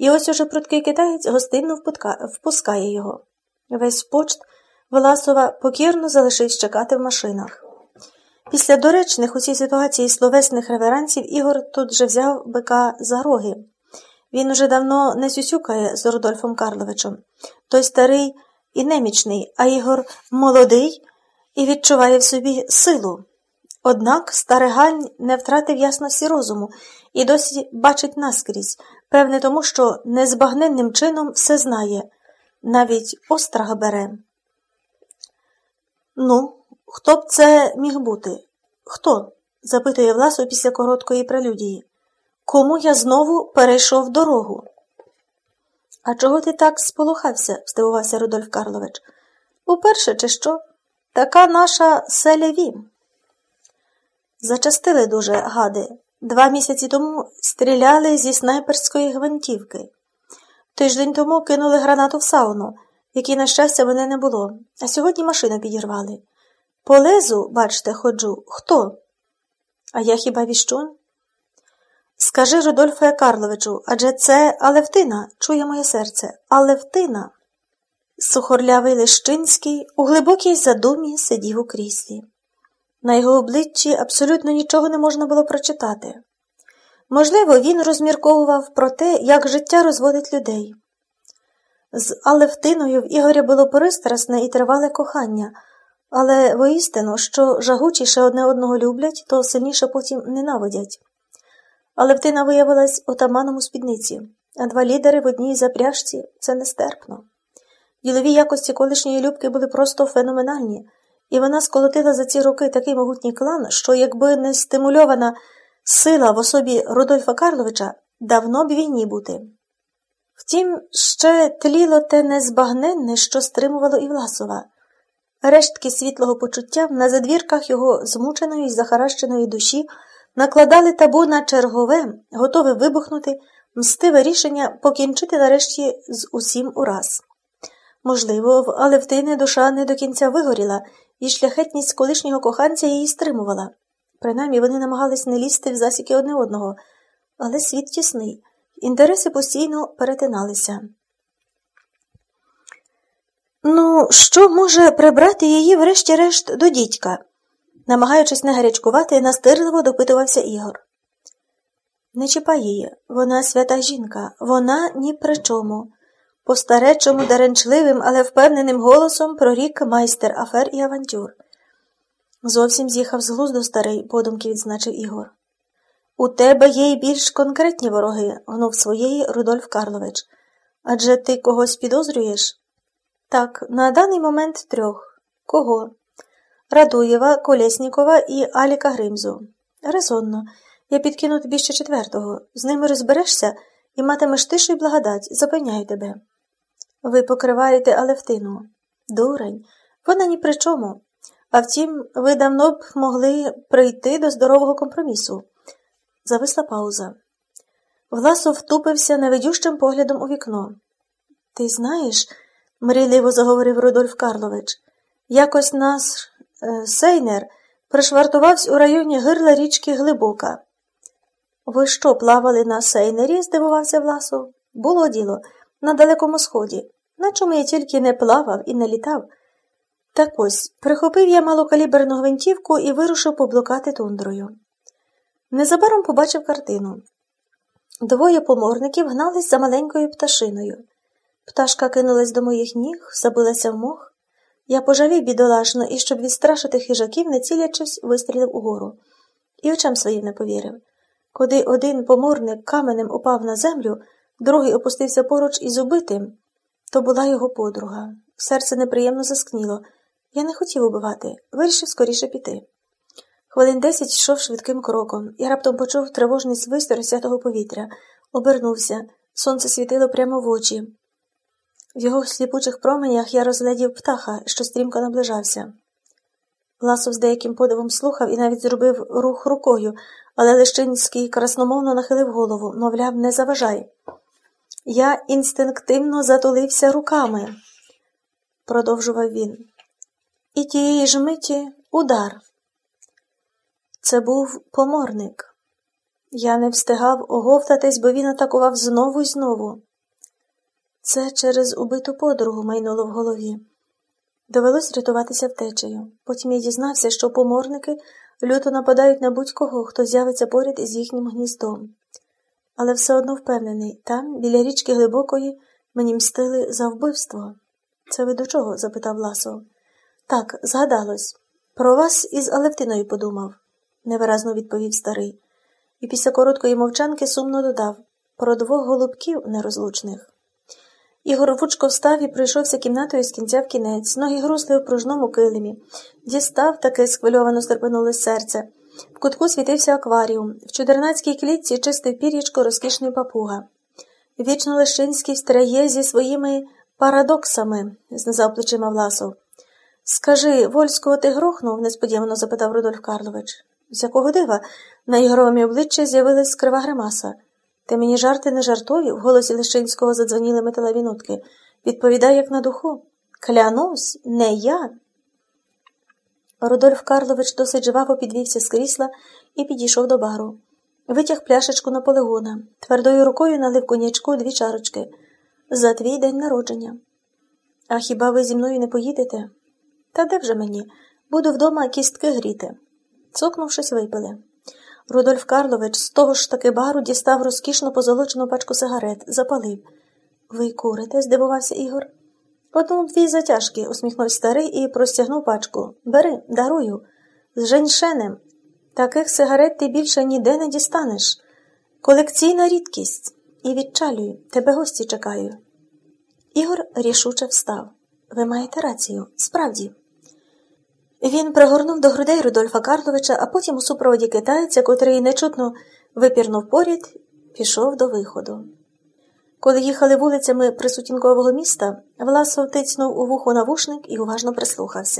І ось уже пруткий китаєць гостинно впускає його. Весь почт Власова покірно залишився чекати в машинах. Після доречних у цій ситуації словесних реверансів Ігор тут же взяв бика за роги. Він уже давно не сюсюкає з Рудольфом Карловичем. Той старий і немічний, а Ігор молодий і відчуває в собі силу. Однак старий Гань не втратив ясності розуму і досі бачить наскрізь, певне тому, що незбагненним чином все знає, навіть острага бере. Ну, хто б це міг бути? Хто? запитує Власов після короткої прелюдії. Кому я знову перейшов дорогу? А чого ти так сполохався? здивувався Рудольф Карлович. Уперше, чи що? Така наша селяві. Зачастили дуже гади. Два місяці тому стріляли зі снайперської гвинтівки. Тиждень тому кинули гранату в сауну, якій, на щастя, мене не було, а сьогодні машину підірвали. По лезу, бачите, ходжу, хто? А я хіба віщун? Скажи Рудольфе Карловичу, адже це Алевтина, чує моє серце, Алевтина. Сухорлявий Лещинський у глибокій задумі сидів у кріслі. На його обличчі абсолютно нічого не можна було прочитати. Можливо, він розмірковував про те, як життя розводить людей. З Алевтиною в Ігоря було пристрасне і тривале кохання, але воістину, що жагучіше одне одного люблять, то сильніше потім ненавидять. Алевтина виявилась отаманом у спідниці, а два лідери в одній запряжці це нестерпно. Ділові якості колишньої Любки були просто феноменальні, і вона сколотила за ці роки такий могутній клан, що, якби не стимульована сила в особі Рудольфа Карловича, давно б війні бути. Втім, ще тліло те незбагненне, що стримувало і Власова. Рештки світлого почуття на задвірках його змученої й захаращеної душі накладали табу на чергове, готове вибухнути, мстиве рішення покінчити нарешті з усім ураз. Можливо, в Алевтини душа не до кінця вигоріла, і шляхетність колишнього коханця її стримувала. Принаймні вони намагались не лізти в засіки одне одного, але світ тісний, інтереси постійно перетиналися. Ну, що може прибрати її, врешті-решт, до дідька? намагаючись не гарячкувати, настирливо допитувався Ігор. Не чіпай її, вона свята жінка, вона ні при чому. По старечому, даренчливим, але впевненим голосом прорік майстер афер і авантюр. Зовсім з'їхав з глузду старий, подумки відзначив Ігор. У тебе є й більш конкретні вороги, гнув своєї Рудольф Карлович. Адже ти когось підозрюєш? Так, на даний момент трьох. Кого? Радуєва, Колєснікова і Аліка Гримзу. Резонно. Я підкину тобі ще четвертого. З ними розберешся і матимеш тишу й благодать. Запевняю тебе. Ви покриваєте Алевтину. Дурень, вона ні при чому. А втім, ви давно б могли прийти до здорового компромісу. Зависла пауза. Власов втупився невидющим поглядом у вікно. Ти знаєш, мрійливо заговорив Рудольф Карлович, якось наш е, сейнер пришвартувався у районі гирла річки Глибока. Ви що, плавали на сейнері? здивувався Власов. Було діло, на Далекому Сході. На чому я тільки не плавав і не літав. Так ось прихопив я малокаліберну гвинтівку і вирушив поблукати тундрою. Незабаром побачив картину. Двоє поморників гнались за маленькою пташиною. Пташка кинулась до моїх ніг, забилася в мох. Я пожалів бідолашно і, щоб відстрашити хижаків, не цілячись, вистрілив угору. І очам своїм не повірив. Коли один поморник каменем упав на землю, другий опустився поруч із убитим, то була його подруга. Серце неприємно заскніло. Я не хотів убивати, вирішив скоріше піти. Хвилин десять йшов швидким кроком і раптом почув тривожний свист розсятого повітря, обернувся, сонце світило прямо в очі. В його сліпучих променях я розглядів птаха, що стрімко наближався. Ласов з деяким подивом слухав і навіть зробив рух рукою, але Лещинський красномовно нахилив голову, мовляв, не заважай. Я інстинктивно затулився руками, продовжував він. І тієї ж миті удар. Це був поморник. Я не встигав оговтатись, бо він атакував знову й знову. Це через убиту подругу майнуло в голові. Довелось рятуватися втечею. Потім я дізнався, що поморники люто нападають на будь-кого, хто з'явиться поряд із їхнім гніздом. Але все одно впевнений, там, біля річки глибокої, мені мстили за вбивство. Це ви до чого? запитав Ласов. Так, згадалось. Про вас із Алевтиною подумав, невиразно відповів старий, і після короткої мовчанки сумно додав про двох голубків нерозлучних. Ігор рвучко встав і пройшовся кімнатою з кінця в кінець, ноги грусли у пружному килимі. Дістав таке схвильовано стерпенулось серце. В кутку світився акваріум, в чудернацькій клітці чистив пір'ячко розкішний папуга. Вічно Лещинський встряє зі своїми парадоксами, знизав плечима Власов. Скажи, Вольського ти грохнув? несподівано запитав Рудольф Карлович. З якого дива? На Ігоровому обличчі з'явилась крива гримаса. Ти мені жарти не жартові, в голосі Лещинського задзвоніли металеві нотки. Відповідай, як на духу. Клянусь, не я. Рудольф Карлович досить жваво підвівся з крісла і підійшов до бару. Витяг пляшечку Наполеона, твердою рукою налив конячку дві чарочки. За твій день народження. А хіба ви зі мною не поїдете? Та де вже мені? Буду вдома кістки гріти. Цокнувшись, випили. Рудольф Карлович з того ж таки бару дістав розкішно позолочену пачку сигарет, запалив. Ви курите? здивувався Ігор. Одну дві затяжки, усміхнувся старий і простягнув пачку. Бери, дарую. З женьшенем. Таких сигарет ти більше ніде не дістанеш. Колекційна рідкість. І відчалюю, тебе гості чекаю. Ігор рішуче встав. Ви маєте рацію, справді. Він пригорнув до грудей Рудольфа Карловича, а потім у супроводі китайця, котрий нечутно випірнув поряд, пішов до виходу. Коли їхали вулицями присутінкового міста, Власов тицьнув у вухо навушник і уважно прислухався.